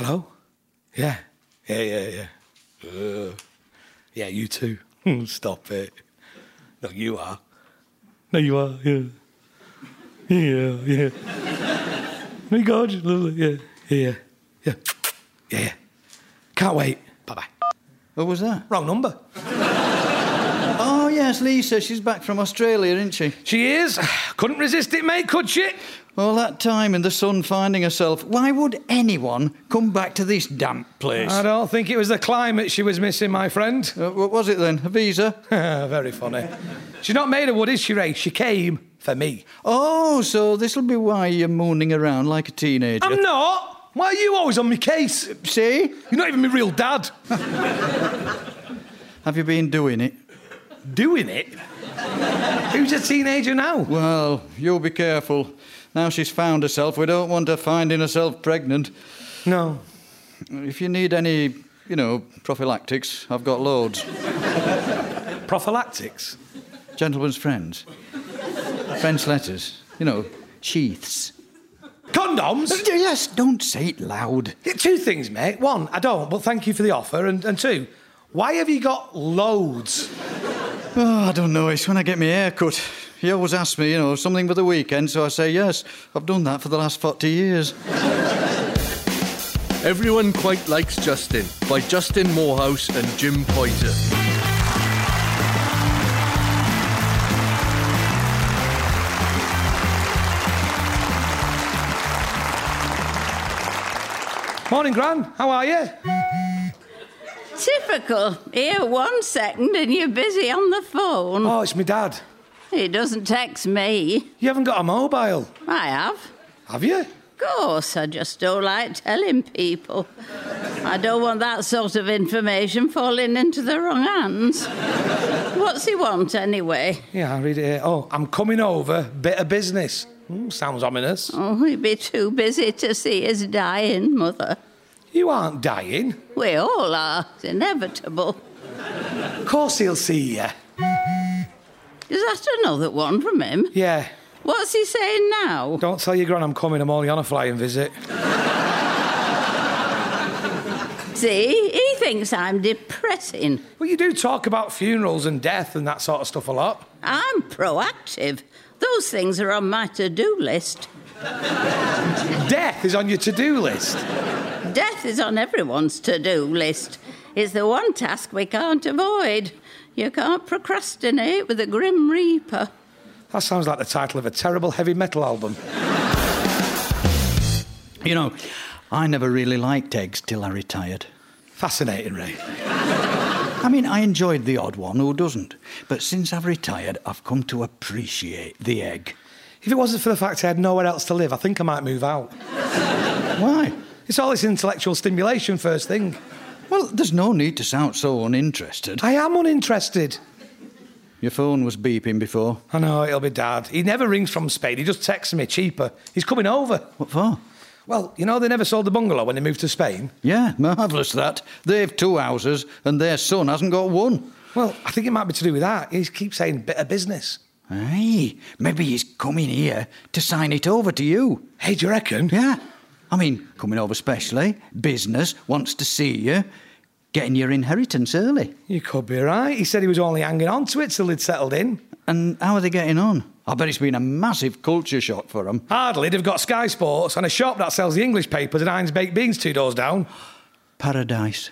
Hello? Yeah. Yeah, yeah, yeah. Uh, yeah, you too. Stop it. No, you are. No, you are, yeah. Yeah, yeah. My God, yeah, yeah. Yeah, yeah. Can't wait. Bye bye. What was that? Wrong number. Yes, Lisa. She's back from Australia, isn't she? She is. Couldn't resist it, mate, could she? All that time in the sun finding herself. Why would anyone come back to this damp place? I don't think it was the climate she was missing, my friend. Uh, what was it then? A visa? Very funny. She's not made of wood, is she, Ray? She came for me. Oh, so this'll be why you're mooning around like a teenager. I'm not. Why are you always on my case? See? You're not even my real dad. Have you been doing it? Doing it? Who's a teenager now? Well, you'll be careful. Now she's found herself, we don't want her finding herself pregnant. No. If you need any, you know, prophylactics, I've got loads. Prophylactics? Gentlemen's friends. French letters. You know, sheaths. Condoms? Uh, yes, don't say it loud. Two things, mate. One, I don't, but thank you for the offer. And, and two, why have you got loads? Oh, I don't know. It's when I get my hair cut. He always asks me, you know, something for the weekend, so I say yes. I've done that for the last 40 years. Everyone Quite Likes Justin by Justin Moorhouse and Jim Poyser. Morning, Gran. How are you? Typical. Here one second and you're busy on the phone. Oh, it's my dad. He doesn't text me. You haven't got a mobile, I have. have you? Of course, I just don't like telling people. I don't want that sort of information falling into the wrong hands. What's he want anyway? Yeah, I read it here. Oh, I'm coming over. Bit of business. Hmm, sounds ominous. Oh, he'd be too busy to see his dying mother. You aren't dying. We all are. It's inevitable. Of course he'll see you. Is that another one from him? Yeah. What's he saying now? Don't tell your gran I'm coming. I'm only on a flying visit. See, he thinks I'm depressing. Well, you do talk about funerals and death and that sort of stuff a lot. I'm proactive. Those things are on my to do list. Death is on your to-do list. Death is on everyone's to do list. It's the one task we can't avoid. You can't procrastinate with a grim reaper. That sounds like the title of a terrible heavy metal album. You know, I never really liked eggs till I retired. Fascinating, Ray. I mean, I enjoyed the odd one, who doesn't? But since I've retired, I've come to appreciate the egg. If it wasn't for the fact I had nowhere else to live, I think I might move out. Why? It's all this intellectual stimulation first thing. Well, there's no need to sound so uninterested. I am uninterested. Your phone was beeping before. I know, it'll be Dad. He never rings from Spain. He just texts me cheaper. He's coming over. What for? Well, you know, they never sold the bungalow when they moved to Spain. Yeah, marvellous that. They've two houses and their son hasn't got one. Well, I think it might be to do with that. He keeps saying bit of business. Aye, maybe he's coming here to sign it over to you. Hey, do you reckon? Yeah. I mean, coming over specially, business, wants to see you, getting your inheritance early. You could be right. He said he was only hanging on to it till he'd settled in. And how are they getting on? I bet it's been a massive culture shock for them. Hardly. They've got Sky Sports and a shop that sells the English papers and Heinz baked beans two doors down. Paradise.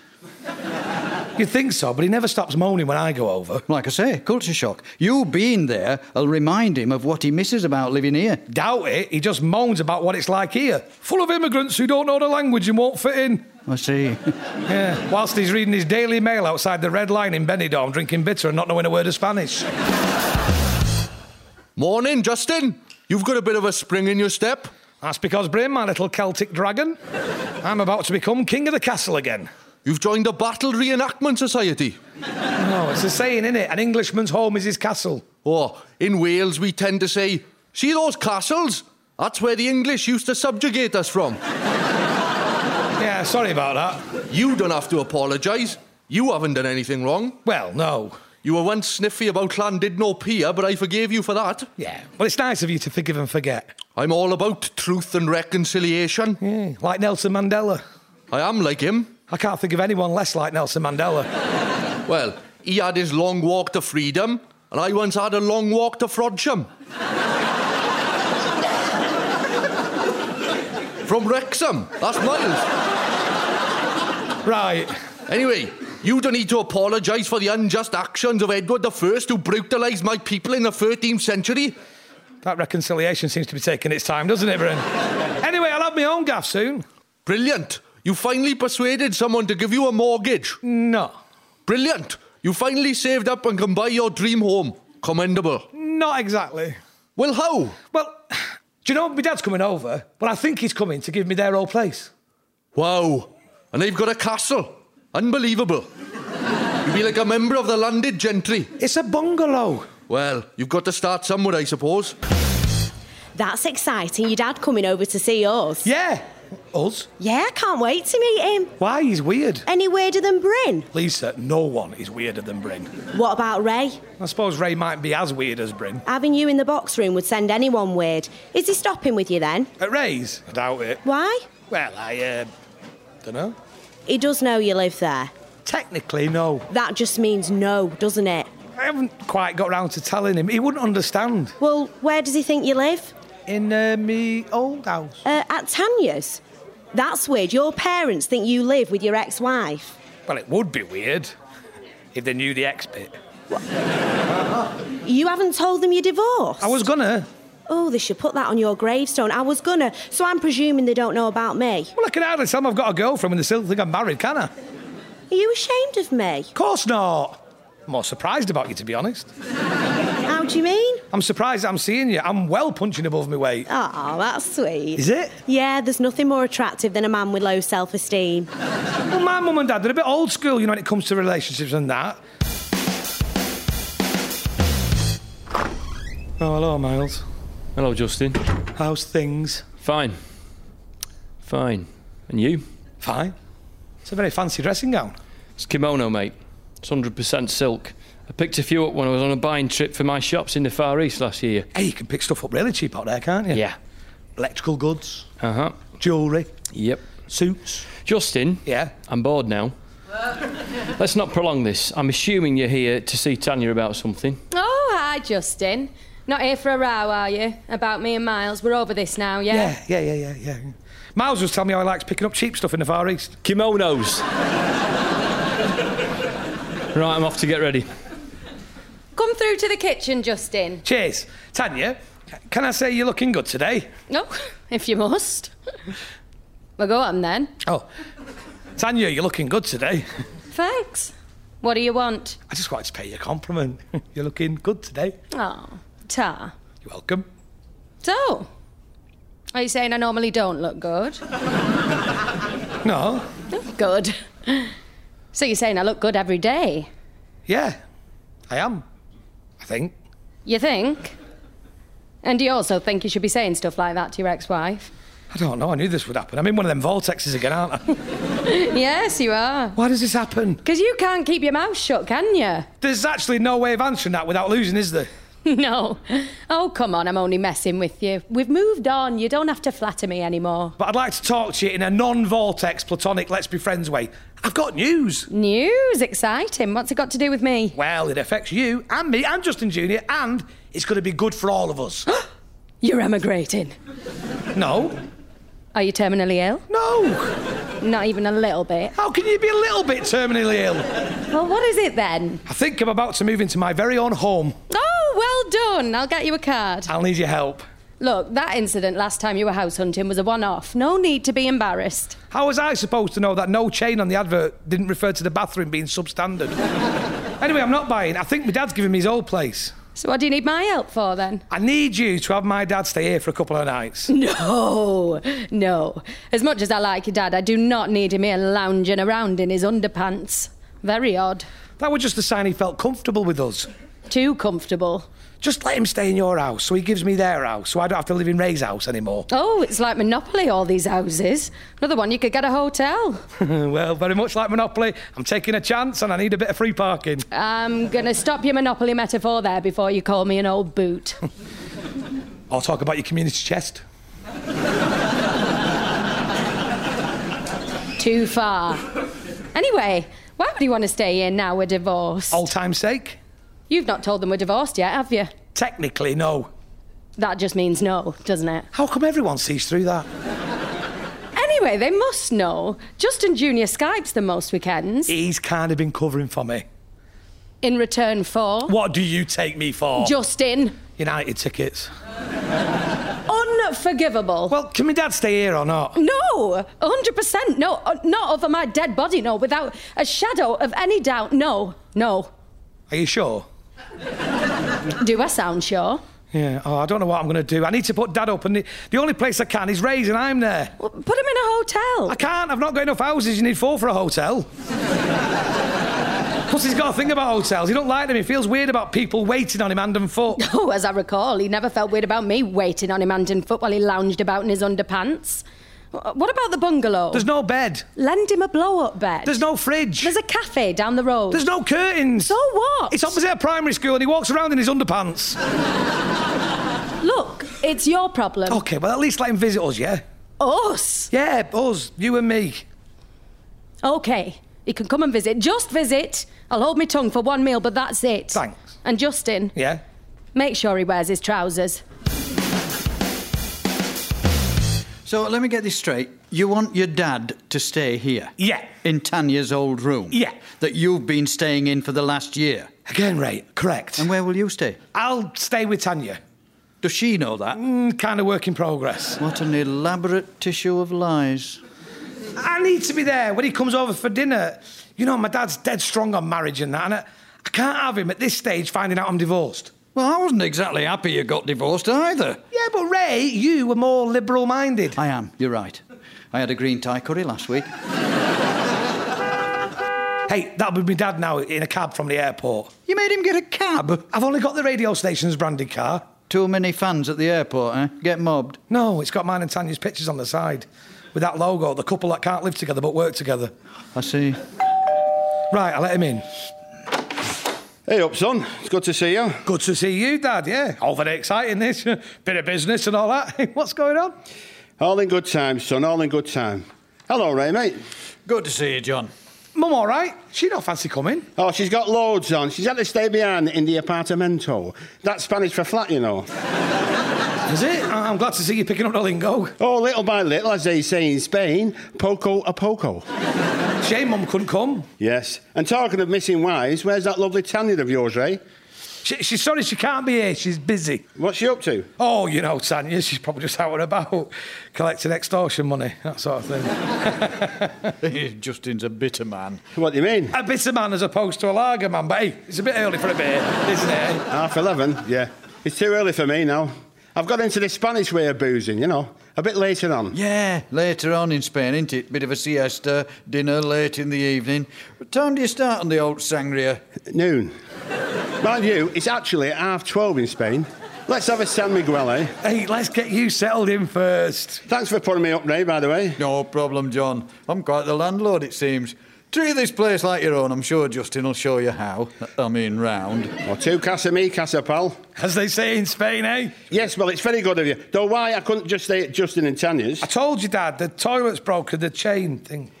You'd think so, but he never stops moaning when I go over. Like I say, culture shock. You being there will remind him of what he misses about living here. Doubt it. He just moans about what it's like here. Full of immigrants who don't know the language and won't fit in. I see. Yeah, whilst he's reading his Daily Mail outside the Red Lion in Benidorm, drinking bitter and not knowing a word of Spanish. Morning, Justin. You've got a bit of a spring in your step. That's because, Bryn, my little Celtic dragon, I'm about to become king of the castle again. You've joined the Battle Reenactment Society. No, it's a saying, innit? An Englishman's home is his castle. Oh, in Wales we tend to say, see those castles? That's where the English used to subjugate us from. Yeah, sorry about that. You don't have to apologise. You haven't done anything wrong. Well, no. You were once sniffy about Llandudno but I forgave you for that. Yeah, well, it's nice of you to forgive and forget. I'm all about truth and reconciliation. Yeah, like Nelson Mandela. I am like him. I can't think of anyone less like Nelson Mandela. Well, he had his long walk to freedom, and I once had a long walk to Frodsham. From Wrexham. That's miles. right. Anyway, you don't need to apologise for the unjust actions of Edward I who brutalised my people in the 13th century. That reconciliation seems to be taking its time, doesn't it, Bryn? anyway, I'll have my own gaff soon. Brilliant. You finally persuaded someone to give you a mortgage. No. Brilliant. You finally saved up and can buy your dream home. Commendable. Not exactly. Well, how? Well, do you know my dad's coming over? Well, I think he's coming to give me their old place. Wow. And they've got a castle. Unbelievable. You'd be like a member of the landed gentry. It's a bungalow. Well, you've got to start somewhere, I suppose. That's exciting. Your dad coming over to see us. Yeah. Us? Yeah, I can't wait to meet him. Why? He's weird. Any weirder than Bryn? Lisa, no one is weirder than Bryn. What about Ray? I suppose Ray might be as weird as Bryn. Having you in the box room would send anyone weird. Is he stopping with you then? At Ray's? I doubt it. Why? Well, I, uh, don't know. He does know you live there. Technically, no. That just means no, doesn't it? I haven't quite got round to telling him. He wouldn't understand. Well, where does he think you live? In uh, me old house. Uh, at Tanya's. That's weird. Your parents think you live with your ex wife. Well, it would be weird if they knew the ex bit. You haven't told them you're divorced? I was gonna. Oh, they should put that on your gravestone. I was gonna. So I'm presuming they don't know about me. Well, I can hardly tell them I've got a girlfriend when they still think I'm married, can I? Are you ashamed of me? Of course not. I'm more surprised about you, to be honest. How do you mean? I'm surprised I'm seeing you. I'm well punching above my weight. Oh, that's sweet. Is it? Yeah, there's nothing more attractive than a man with low self esteem. Well, my mum and dad, they're a bit old school, you know, when it comes to relationships and that. Oh, hello, Miles. Hello, Justin. How's things? Fine. Fine. And you? Fine. It's a very fancy dressing gown. It's kimono, mate. It's 100% silk. I picked a few up when I was on a buying trip for my shops in the Far East last year. Hey, you can pick stuff up really cheap out there, can't you? Yeah. Electrical goods, Uh huh. jewellery, Yep. suits. Justin, Yeah. I'm bored now. Let's not prolong this. I'm assuming you're here to see Tanya about something. Oh, hi, Justin. Not here for a row, are you? About me and Miles. We're over this now, yeah? Yeah, yeah, yeah, yeah, yeah. Miles was telling me how he likes picking up cheap stuff in the Far East. Kimonos. Right, I'm off to get ready. Come through to the kitchen, Justin. Cheers. Tanya, can I say you're looking good today? No, if you must. well, go on then. Oh, Tanya, you're looking good today. Thanks. What do you want? I just wanted to pay you a compliment. You're looking good today. Oh, ta. You're welcome. So, are you saying I normally don't look good? No, Good. So you're saying I look good every day? yeah, I am. I think. You think? And do you also think you should be saying stuff like that to your ex-wife? I don't know. I knew this would happen. I'm in one of them vortexes again, aren't I? yes, you are. Why does this happen? Because you can't keep your mouth shut, can you? There's actually no way of answering that without losing, is there? No. Oh, come on, I'm only messing with you. We've moved on. You don't have to flatter me anymore. But I'd like to talk to you in a non-vortex, platonic, let's be friends way. I've got news. News? Exciting. What's it got to do with me? Well, it affects you and me and Justin Jr. and it's going to be good for all of us. You're emigrating. no, Are you terminally ill? no. Not even a little bit. How can you be a little bit terminally ill? Well, what is it then? I think I'm about to move into my very own home. Oh, Oh, well done. I'll get you a card. I'll need your help. Look, that incident last time you were house hunting was a one off. No need to be embarrassed. How was I supposed to know that no chain on the advert didn't refer to the bathroom being substandard? anyway, I'm not buying. I think my dad's giving me his old place. So, what do you need my help for then? I need you to have my dad stay here for a couple of nights. No, no. As much as I like your dad, I do not need him here lounging around in his underpants. Very odd. That was just a sign he felt comfortable with us. Too comfortable. Just let him stay in your house so he gives me their house so I don't have to live in Ray's house anymore. Oh, it's like Monopoly, all these houses. Another one, you could get a hotel. well, very much like Monopoly, I'm taking a chance and I need a bit of free parking. I'm gonna stop your Monopoly metaphor there before you call me an old boot. I'll talk about your community chest. Too far. Anyway, why would he want to stay in now we're divorced? Old time's sake? You've not told them we're divorced yet, have you? Technically, no. That just means no, doesn't it? How come everyone sees through that? Anyway, they must know. Justin Jr. Skypes them most weekends. He's kind of been covering for me. In return for. What do you take me for? Justin. United tickets. Unforgivable. Well, can my dad stay here or not? No, 100%. No, uh, not over my dead body, no, without a shadow of any doubt. No, no. Are you sure? Do I sound sure? Yeah. Oh, I don't know what I'm going to do. I need to put dad up, and the, the only place I can is Ray's, and I'm there. Well, put him in a hotel. I can't. I've not got enough houses. You need four for a hotel. Plus, he's got a thing about hotels. He don't like them. He feels weird about people waiting on him hand and foot. Oh, as I recall, he never felt weird about me waiting on him hand and foot while he lounged about in his underpants. Uh, What about the bungalow? There's no bed. Lend him a blow-up bed. There's no fridge. There's a cafe down the road. There's no curtains. So what? It's opposite a primary school, and he walks around in his underpants. Look, it's your problem. Okay, well, at least let him visit us, yeah? Us. Yeah, us, you and me. Okay, he can come and visit. Just visit. I'll hold my tongue for one meal, but that's it. Thanks. And Justin, Yeah? make sure he wears his trousers. So let me get this straight. You want your dad to stay here? Yeah. In Tanya's old room? Yeah. That you've been staying in for the last year? Again, Ray, correct. And where will you stay? I'll stay with Tanya. Does she know that? Mm, kind of work in progress. What an elaborate tissue of lies. I need to be there when he comes over for dinner. You know, my dad's dead strong on marriage and that, and I, I can't have him at this stage finding out I'm divorced. Well, I wasn't exactly happy you got divorced either. Yeah, but Ray, you were more liberal minded. I am, you're right. I had a green Thai curry last week. Hey, that'll be my dad now in a cab from the airport. You made him get a cab? I've only got the radio station's branded car. Too many fans at the airport, eh? Get mobbed. No, it's got mine and Tanya's pictures on the side with that logo, the couple that can't live together but work together. I see. Right, I'll let him in. Hey up, son. It's good to see you. Good to see you, Dad, yeah. All very exciting, this. Bit of business and all that. What's going on? All in good time, son. All in good time. Hello, Ray, mate. Good to see you, John. Mum, all right? She don't fancy coming. Oh, she's got loads on. She's had to stay behind in the apartamento. That's Spanish for flat, you know. Is it? I'm glad to see you picking up the lingo. Oh, little by little, as they say in Spain, poco a poco. Shame Mum couldn't come. Yes. And talking of missing wives, where's that lovely Tanya of yours, Ray? She, she's sorry she can't be here. She's busy. What's she up to? Oh, you know, Tanya, she's probably just out and about collecting extortion money, that sort of thing. Justin's a bitter man. What do you mean? a bitter man as opposed to a lager man, but hey, it's a bit early for a beer, isn't it? Half eleven? Yeah. It's too early for me now. I've got into the Spanish way of boozing, you know. A bit later on. Yeah, later on in Spain, ain't it? Bit of a siesta, dinner late in the evening. What time do you start on the old sangria? Noon. Mind you, it's actually at half twelve in Spain. Let's have a San Miguel, eh? Hey, let's get you settled in first. Thanks for putting me up, Ray, by the way. No problem, John. I'm quite the landlord, it seems. Treat this place like your own. I'm sure Justin will show you how. I mean, round. Or two casa me, casa pal. As they say in Spain, eh? Yes, well, it's very good of you. Though why I couldn't just stay at Justin and Tanya's. I told you, Dad, the toilet's broken, the chain thing.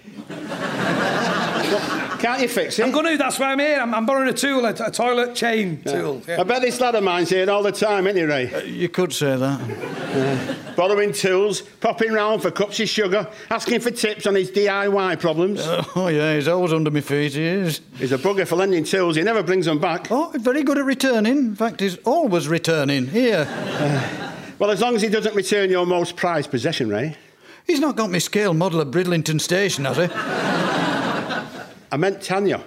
Can't you fix it? I'm going to, that's why I'm here. I'm, I'm borrowing a tool, a, a toilet chain tool. I bet this lad of mine's here all the time, isn't he, Ray? Uh, you could say that. Borrowing tools, popping round for cups of sugar, asking for tips on his DIY problems. Oh, yeah, he's always under my feet, he is. He's a bugger for lending tools, he never brings them back. Oh, very good at returning. In fact, he's always returning. Here. Well, as long as he doesn't return your most prized possession, Ray. He's not got me scale model of Bridlington Station, has he? I meant Tanya.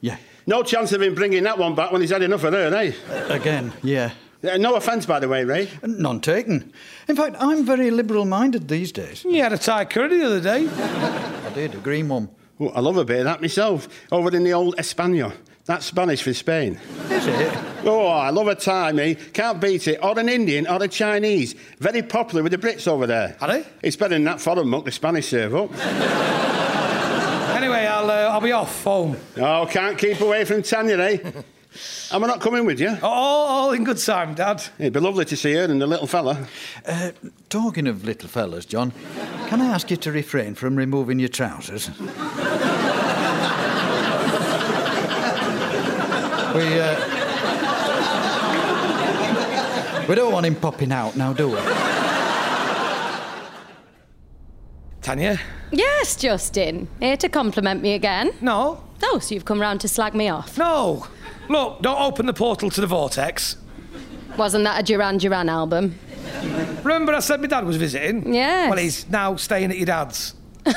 Yeah. No chance of him bringing that one back when he's had enough of her, eh? Again, yeah. Uh, No offence, by the way, Ray. None taken. In fact, I'm very liberal minded these days. You had a Thai curry the other day. I did, a green one. Oh, I love a bit of that myself. Over in the old España. That's Spanish for Spain. Is it? Oh, I love a Thai, me. Can't beat it. Or an Indian or a Chinese. Very popular with the Brits over there. Are they? It's better than that foreign muck the Spanish serve up. Anyway, I'll, uh, I'll be off home. Oh, can't keep away from Tanya, eh? Am I not coming with you? All, all in good time, Dad. It'd be lovely to see her and the little fella. Uh, talking of little fellas, John, can I ask you to refrain from removing your trousers? we, uh, we don't want him popping out now, do we? Tanya? Yes, Justin. Here to compliment me again. No. Oh, so you've come round to slag me off. No. Look, don't open the portal to the vortex. Wasn't that a Duran Duran album? Remember I said my dad was visiting? Yes. Well, he's now staying at your dad's.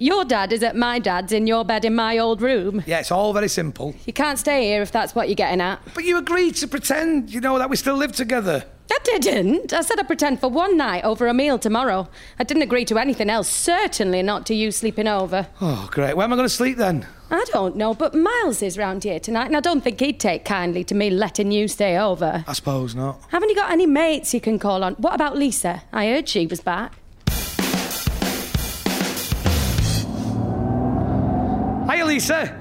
Your dad is at my dad's in your bed in my old room. Yeah, it's all very simple. You can't stay here if that's what you're getting at. But you agreed to pretend, you know, that we still live together. I didn't. I said I'd pretend for one night over a meal tomorrow. I didn't agree to anything else, certainly not to you sleeping over. Oh, great. Where am I going to sleep then? I don't know, but Miles is round here tonight, and I don't think he'd take kindly to me letting you stay over. I suppose not. Haven't you got any mates you can call on? What about Lisa? I heard she was back. Hiya, Lisa.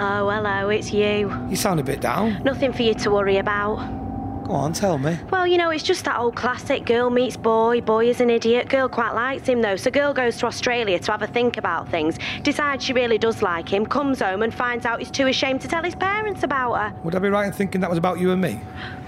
Oh, hello, it's you. You sound a bit down. Nothing for you to worry about. Go on, tell me. Well, you know, it's just that old classic girl meets boy, boy is an idiot. Girl quite likes him though, so girl goes to Australia to have a think about things, decides she really does like him, comes home and finds out he's too ashamed to tell his parents about her. Would I be right in thinking that was about you and me?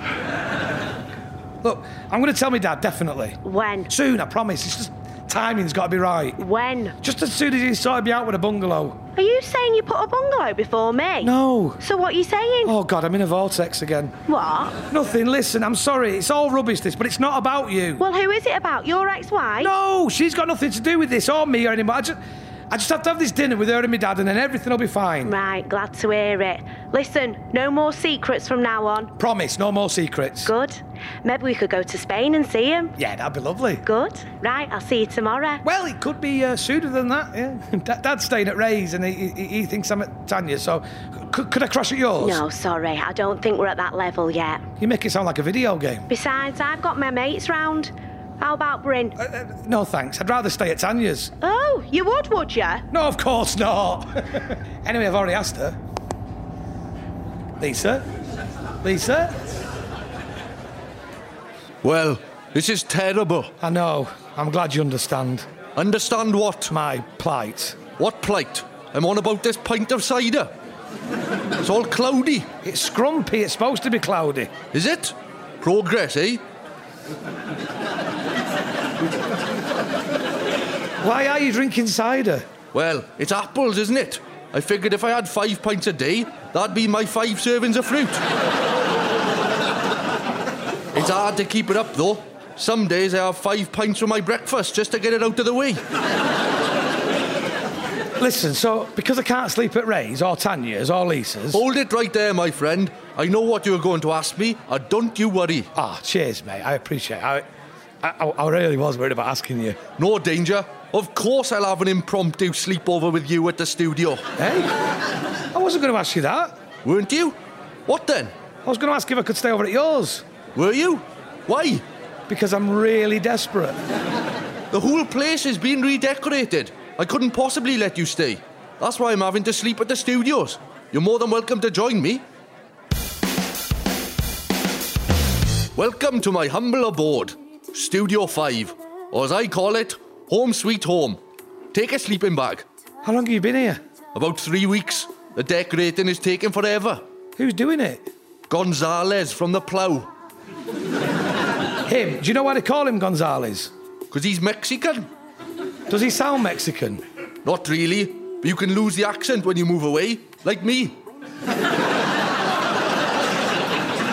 Look, I'm going to tell my dad, definitely. When? Soon, I promise. It's just timing's got to be right. When? Just as soon as he sorted me out with a bungalow. Are you saying you put a bungalow before me? No. So what are you saying? Oh, God, I'm in a vortex again. What? Nothing. Listen, I'm sorry. It's all rubbish, this, but it's not about you. Well, who is it about? Your ex-wife? No, she's got nothing to do with this or me or anybody. I just, I just have to have this dinner with her and my dad, and then everything will be fine. Right, glad to hear it. Listen, no more secrets from now on. Promise, no more secrets. Good. Maybe we could go to Spain and see him. Yeah, that'd be lovely. Good. Right, I'll see you tomorrow. Well, it could be uh, sooner than that. Yeah, Dad- Dad's staying at Ray's, and he, he, he thinks I'm at Tanya's. So, could, could I crash at yours? No, sorry, I don't think we're at that level yet. You make it sound like a video game. Besides, I've got my mates round. How about Bryn? Uh, no, thanks. I'd rather stay at Tanya's. Oh, you would, would you? No, of course not. anyway, I've already asked her. Lisa? Lisa? Well, this is terrible. I know. I'm glad you understand Understand what? my plight. What plight? I'm on about this pint of cider. It's all cloudy. It's scrumpy. It's supposed to be cloudy. Is it? Progress, eh? Why are you drinking cider? Well, it's apples, isn't it? I figured if I had five pints a day, that'd be my five servings of fruit. it's hard to keep it up, though. Some days I have five pints for my breakfast just to get it out of the way. Listen, so because I can't sleep at Ray's or Tanya's or Lisa's. Hold it right there, my friend. I know what you're going to ask me, and don't you worry. Ah, cheers, mate. I appreciate it. I, I, I really was worried about asking you. No danger. Of course, I'll have an impromptu sleepover with you at the studio. Hey? I wasn't going to ask you that. Weren't you? What then? I was going to ask if I could stay over at yours. Were you? Why? Because I'm really desperate. The whole place is being redecorated. I couldn't possibly let you stay. That's why I'm having to sleep at the studios. You're more than welcome to join me. Welcome to my humble abode, Studio 5, or as I call it, Home Sweet Home. Take a sleeping bag. How long have you been here? About three weeks. The decorating is taking forever. Who's doing it? Gonzalez from the Plough. Him. Do you know why they call him Gonzales? Because he's Mexican. Does he sound Mexican? Not really, but you can lose the accent when you move away, like me.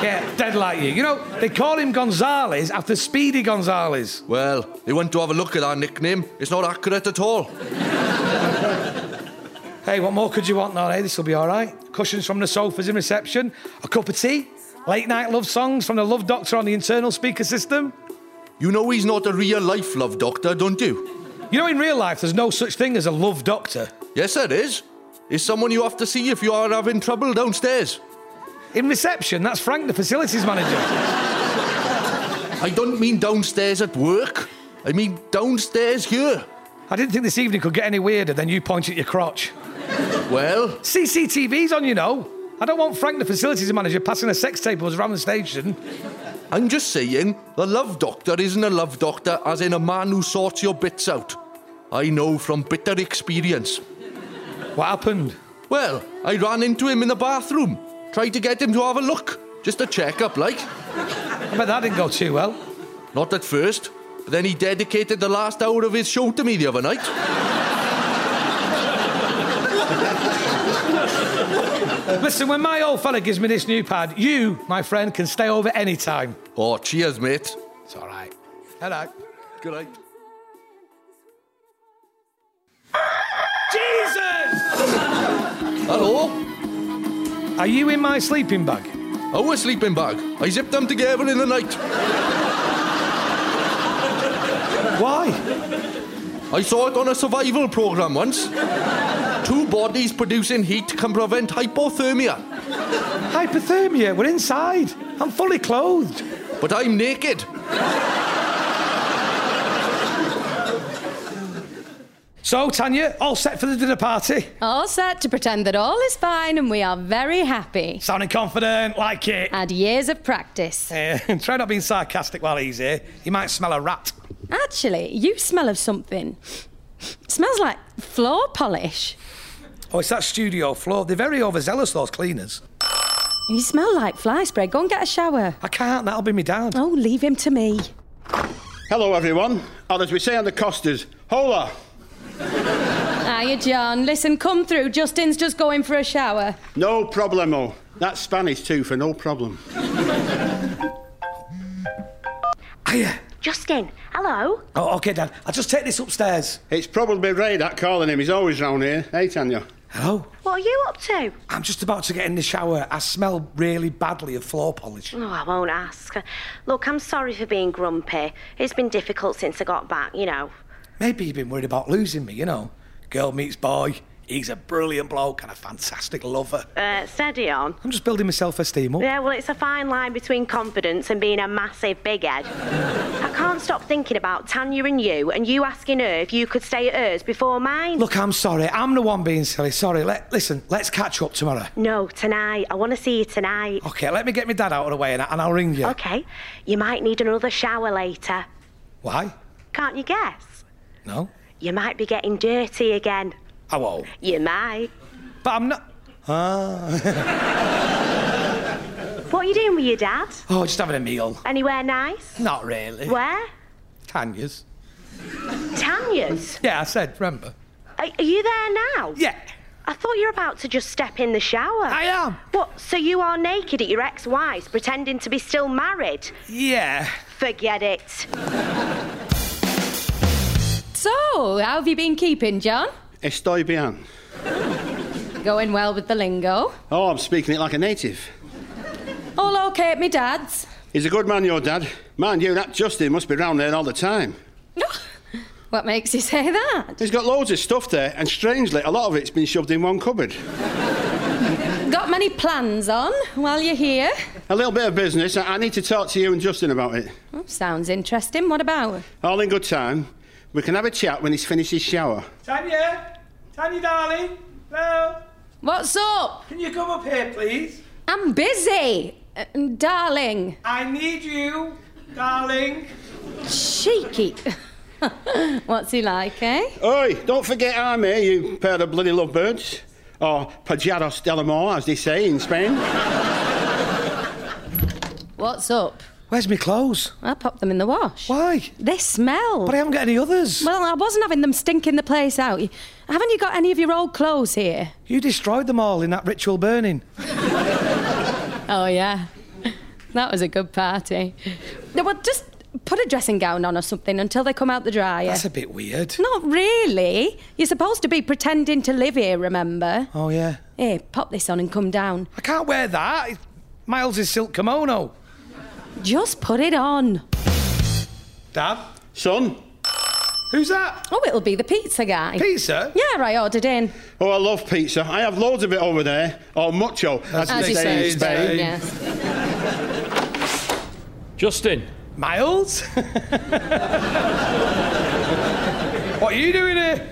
Yeah, dead like you. You know, they call him Gonzales after Speedy Gonzales. Well, they went to have a look at our nickname. It's not accurate at all. Hey, what more could you want now, eh? This will be all right. Cushions from the sofas in reception, a cup of tea, late night love songs from the love doctor on the internal speaker system. You know he's not a real life love doctor, don't you? You know, in real life, there's no such thing as a love doctor. Yes, there is. It's someone you have to see if you are having trouble downstairs. In reception, that's Frank, the facilities manager. I don't mean downstairs at work. I mean downstairs here. I didn't think this evening could get any weirder than you pointing at your crotch. Well, CCTV's on, you know. I don't want Frank, the facilities manager, passing a sex tape around the station. I'm just saying, the love doctor isn't a love doctor as in a man who sorts your bits out. I know from bitter experience. What happened? Well, I ran into him in the bathroom, tried to get him to have a look, just a check-up, like. But that didn't go too well. Not at first, but then he dedicated the last hour of his show to me the other night. Listen, when my old fella gives me this new pad, you, my friend, can stay over any time. Oh, cheers, mate. It's all right. Hello. Good night. Jesus! Hello? Are you in my sleeping bag? Oh, Our sleeping bag. I zipped them together in the night. Why? I saw it on a survival program once. Two bodies producing heat can prevent hypothermia, Hypothermia. We're inside. I'm fully clothed. but I'm naked. So, Tanya, all set for the dinner party? All set to pretend that all is fine and we are very happy. Sounding confident, like it. Had years of practice. Uh, try not being sarcastic while he's here. He might smell a rat. Actually, you smell of something. smells like floor polish. Oh, it's that studio floor. They're very overzealous, those cleaners. You smell like fly spray. Go and get a shower. I can't, that'll be me down. Oh, leave him to me. Hello, everyone. Or as we say on the Costas, hola. Hiya, John. Listen, come through. Justin's just going for a shower. No problemo. Oh. That's Spanish too, for no problem. Hiya. Justin, hello. Oh, okay, Dad. I'll just take this upstairs. It's probably Ray that calling him. He's always round here. Hey, Tanya. Hello? What are you up to? I'm just about to get in the shower. I smell really badly of floor polish. Oh, I won't ask. Look, I'm sorry for being grumpy. It's been difficult since I got back, you know. Maybe you've been worried about losing me, you know. Girl meets boy. He's a brilliant bloke and a fantastic lover. Uh, steady on. I'm just building my self-esteem up. Yeah, well, it's a fine line between confidence and being a massive big head. I can't stop thinking about Tanya and you, and you asking her if you could stay at hers before mine. Look, I'm sorry. I'm the one being silly. Sorry. Let, listen, let's catch up tomorrow. No, tonight. I want to see you tonight. Okay, let me get my dad out of the way and, I- and I'll ring you. Okay. You might need another shower later. Why? Can't you guess? No? You might be getting dirty again. I won't. You might. But I'm not. Ah. What are you doing with your dad? oh, just having a meal. Anywhere nice? Not really. Where? Tanya's. Tanya's. Yeah, I said, remember? Are, are you there now? Yeah, I thought you were about to just step in the shower. I am. What? So you are naked at your ex-wife's, pretending to be still married? Yeah. Forget it. So, how have you been keeping, John? Estoy bien. Going well with the lingo. Oh, I'm speaking it like a native. All okay at me dad's? He's a good man, your dad. Mind you, that Justin must be round there all the time. What makes you say that? He's got loads of stuff there, and strangely, a lot of it's been shoved in one cupboard. Got many plans on while you're here? A little bit of business. I I need to talk to you and Justin about it. Oh, sounds interesting. What about? All in good time. We can have a chat when he's finished his shower. Tanya? Tanya, darling? Hello? What's up? Can you come up here, please? I'm busy. Uh, darling. I need you, darling. Cheeky. What's he like, eh? Oi, don't forget I'm here, you pair of bloody lovebirds. Or pajaros del amor, as they say in Spain. What's up? Where's my clothes? I popped them in the wash. Why? They smell. But I haven't got any others. Well, I wasn't having them stinking the place out. Haven't you got any of your old clothes here? You destroyed them all in that ritual burning. Oh, yeah. That was a good party. Well, just put a dressing gown on or something until they come out the dryer. That's a bit weird. Not really. You're supposed to be pretending to live here, remember? Oh, yeah. Here, pop this on and come down. I can't wear that. It's Miles' silk kimono. Just put it on. Dad? Son? Who's that? Oh, it'll be the pizza guy. Pizza? Yeah, I ordered in. Oh, I love pizza. I have loads of it over there. Or mucho, as, As they you say say, in Spain. yes. Justin, Miles? what are you doing here?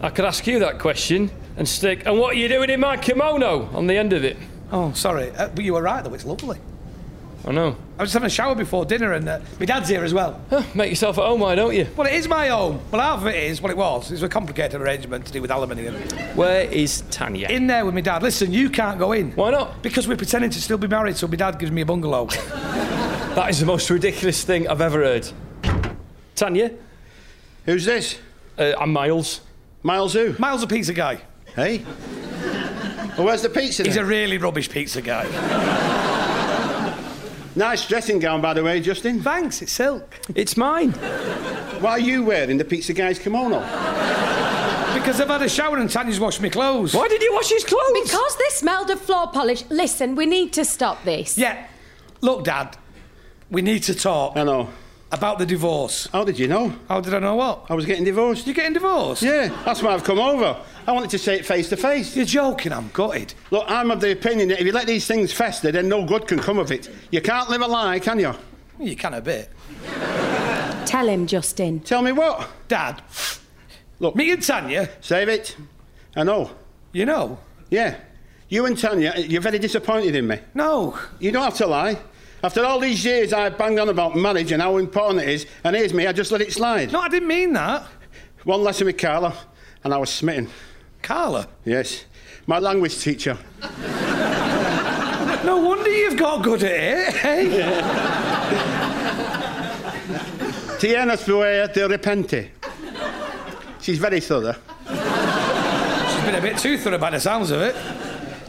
I could ask you that question and stick. And what are you doing in my kimono on the end of it? Oh, sorry. Uh, but you were right, though. It's lovely. I know. I was just having a shower before dinner, and uh, my dad's here as well. Huh, make yourself at home, why don't you? Well, it is my home. Well, half of it is, well, it was. It was a complicated arrangement to do with aluminium. Where is Tanya? In there with my dad. Listen, you can't go in. Why not? Because we're pretending to still be married, so my dad gives me a bungalow. That is the most ridiculous thing I've ever heard. Tanya, Who's this? uh, I'm Miles. Miles who? Miles a pizza guy. Hey? Well, where's the pizza He's a really rubbish pizza guy. Nice dressing gown, by the way, Justin. Thanks, it's silk. It's mine. Why are you wearing the pizza guy's kimono? Because I've had a shower and Tanya's washed my clothes. Why did you wash his clothes? Because they smelled of floor polish. Listen, we need to stop this. Yeah. Look, Dad, we need to talk I know. About the divorce. How did you know? How did I know what? I was getting divorced. You're getting divorced? Yeah, that's why I've come over. I wanted to say it face to face. You're joking, I'm gutted. Look, I'm of the opinion that if you let these things fester, then no good can come of it. You can't live a lie, can you? You can a bit. Tell him, Justin. Tell me what? Dad, Look, me and Tanya, save it. I know. you know. Yeah. You and Tanya, you're very disappointed in me. No. You don't have to lie. After all these years I've banged on about marriage and how important it is, and here's me, I just let it slide. No, I didn't mean that. One lesson with Carla, and I was smitten. Carla. Yes. My language teacher. No wonder you've got good at it, eh? Tienes fuera de repente. She's very thorough. She's been a bit too thorough by the sounds of it.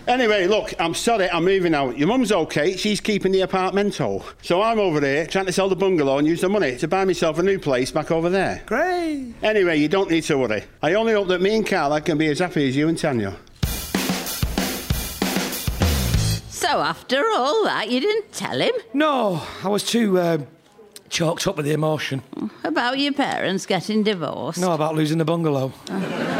Anyway, look, I'm sorry, I'm moving out. Your mum's okay, she's keeping the apartmento. So I'm over here trying to sell the bungalow and use the money to buy myself a new place back over there. Great. Anyway, you don't need to worry. I only hope that me and Carla can be as happy as you and Tanya. So after all that, you didn't tell him No, I was too uh, choked up with the emotion. about your parents getting divorced? No, about losing the bungalow.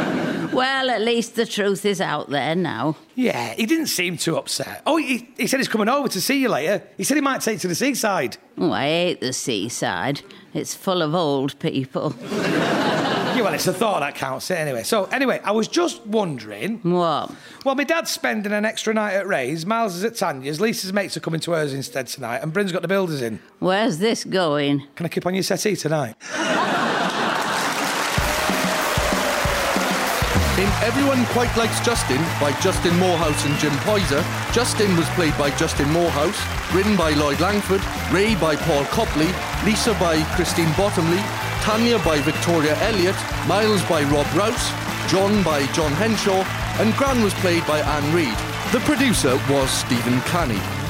Well, at least the truth is out there now. Yeah, he didn't seem too upset. Oh, he, he said he's coming over to see you later. He said he might take you to the seaside. Oh, I hate the seaside. It's full of old people. Yeah, well, it's the thought that counts anyway. So, anyway, I was just wondering. What? Well, my dad's spending an extra night at Ray's, Miles is at Tanya's, Lisa's mates are coming to hers instead tonight, and Bryn's got the builders in. Where's this going? Can I keep on your settee tonight? In Everyone Quite Likes Justin by Justin Moorhouse and Jim Poyser, Justin was played by Justin Moorhouse, Bryn by Lloyd Langford, Ray by Paul Copley, Lisa by Christine Bottomley, Tanya by Victoria Elliott, Miles by Rob Rouse, John by John Henshaw, and Gran was played by Anne Reid. The producer was Steven Canny.